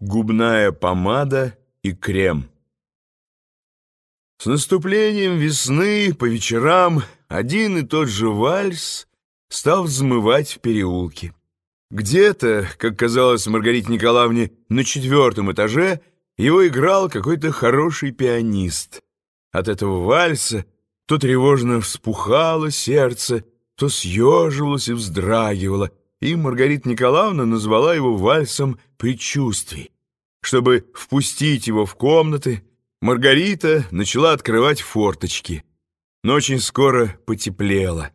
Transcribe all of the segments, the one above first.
Губная помада и крем. С наступлением весны по вечерам один и тот же вальс стал взмывать в переулке. Где-то, как казалось Маргарите Николаевне, на четвертом этаже его играл какой-то хороший пианист. От этого вальса то тревожно вспухало сердце, то съеживалось и вздрагивало, и Маргарита Николаевна назвала его вальсом предчувствий. Чтобы впустить его в комнаты, Маргарита начала открывать форточки. Но очень скоро потеплело,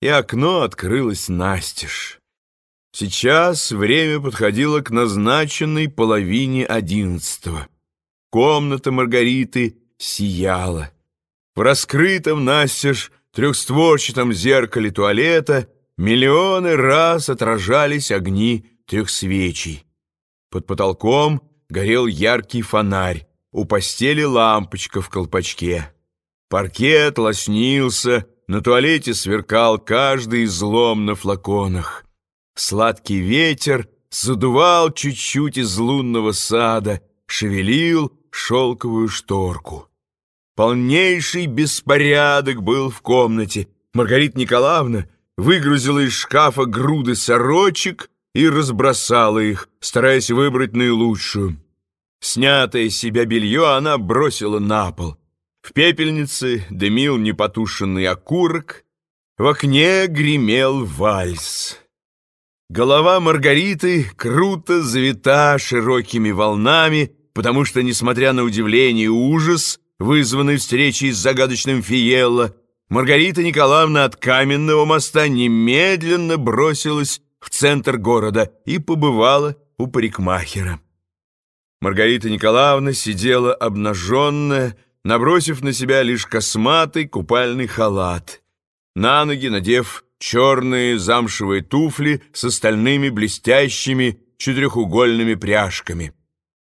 и окно открылось настежь. Сейчас время подходило к назначенной половине одиннадцатого. Комната Маргариты сияла. В раскрытом настежь трехстворчатом зеркале туалета Миллионы раз отражались огни трех свечей. Под потолком горел яркий фонарь, у постели лампочка в колпачке. Паркет лоснился, на туалете сверкал каждый излом на флаконах. Сладкий ветер задувал чуть-чуть из лунного сада, шевелил шелковую шторку. Полнейший беспорядок был в комнате. Маргарита Николаевна выгрузила из шкафа груды сорочек и разбросала их, стараясь выбрать наилучшую. Снятое с себя белье она бросила на пол. В пепельнице дымил непотушенный окурок, в окне гремел вальс. Голова Маргариты круто завита широкими волнами, потому что, несмотря на удивление и ужас, вызванный встречей с загадочным Фиелло, Маргарита Николаевна от каменного моста немедленно бросилась в центр города и побывала у парикмахера. Маргарита Николаевна сидела обнаженная, набросив на себя лишь косматый купальный халат, на ноги надев черные замшевые туфли с остальными блестящими четырехугольными пряжками.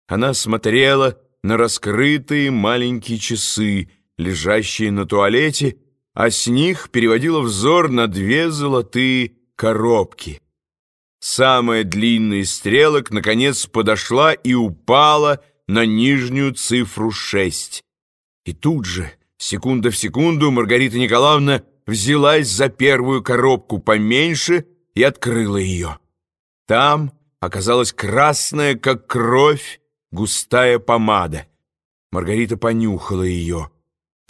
Она смотрела на раскрытые маленькие часы, лежащие на туалете, а с них переводила взор на две золотые коробки. Самая длинная из стрелок, наконец, подошла и упала на нижнюю цифру шесть. И тут же, секунда в секунду, Маргарита Николаевна взялась за первую коробку поменьше и открыла ее. Там оказалась красная, как кровь, густая помада. Маргарита понюхала ее.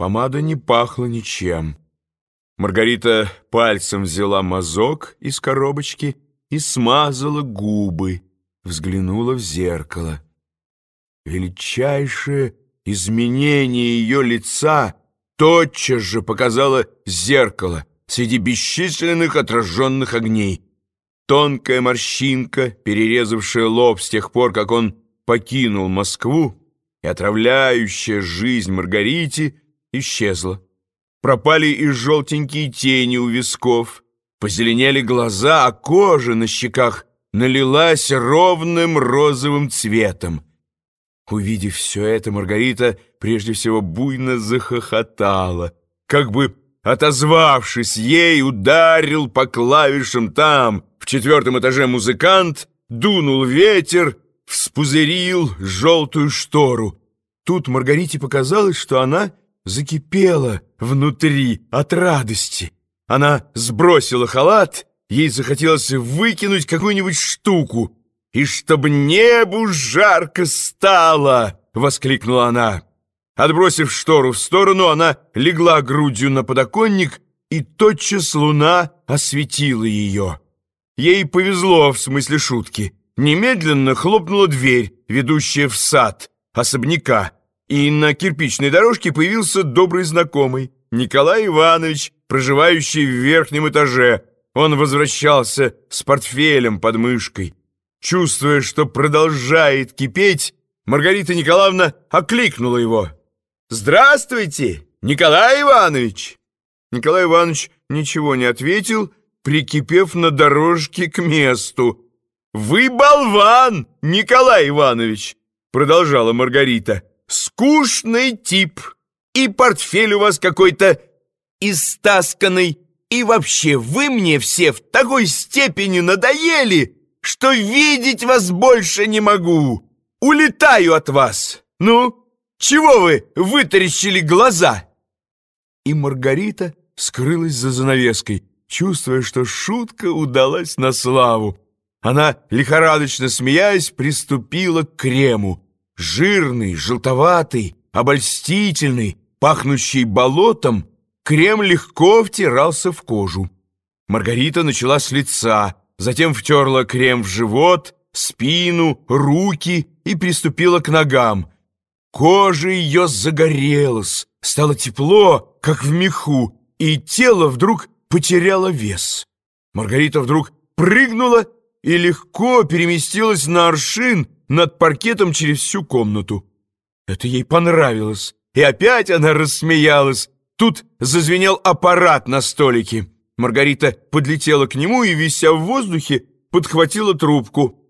Помада не пахла ничем. Маргарита пальцем взяла мазок из коробочки и смазала губы, взглянула в зеркало. Величайшее изменение ее лица тотчас же показало зеркало среди бесчисленных отраженных огней. Тонкая морщинка, перерезавшая лоб с тех пор, как он покинул Москву, и отравляющая жизнь Маргарите, исчезла. Пропали и желтенькие тени у висков, позеленели глаза, а кожа на щеках налилась ровным розовым цветом. Увидев все это, Маргарита прежде всего буйно захохотала, как бы отозвавшись ей, ударил по клавишам там, в четвертом этаже музыкант, дунул ветер, вспузырил желтую штору. Тут Маргарите показалось, что она закипела внутри от радости. Она сбросила халат, ей захотелось выкинуть какую-нибудь штуку. «И чтобы небу жарко стало!» — воскликнула она. Отбросив штору в сторону, она легла грудью на подоконник, и тотчас луна осветила ее. Ей повезло в смысле шутки. Немедленно хлопнула дверь, ведущая в сад особняка, и на кирпичной дорожке появился добрый знакомый, Николай Иванович, проживающий в верхнем этаже. Он возвращался с портфелем под мышкой. Чувствуя, что продолжает кипеть, Маргарита Николаевна окликнула его. «Здравствуйте, Николай Иванович!» Николай Иванович ничего не ответил, прикипев на дорожке к месту. «Вы болван, Николай Иванович!» Продолжала Маргарита. Скучный тип. И портфель у вас какой-то истасканный. И вообще, вы мне все в такой степени надоели, что видеть вас больше не могу. улетаю от вас! Ну, чего вы вытаращили глаза?» И Маргарита скрылась за занавеской, чувствуя, что шутка удалась на славу. Она, лихорадочно смеясь, приступила к крему. Жирный, желтоватый, обольстительный, пахнущий болотом, крем легко втирался в кожу. Маргарита начала с лица, затем втерла крем в живот, спину, руки и приступила к ногам. Кожа ее загорелась, стало тепло, как в меху, и тело вдруг потеряло вес. Маргарита вдруг прыгнула и легко переместилась на аршин над паркетом через всю комнату. Это ей понравилось, и опять она рассмеялась. Тут зазвенел аппарат на столике. Маргарита подлетела к нему и, вися в воздухе, подхватила трубку.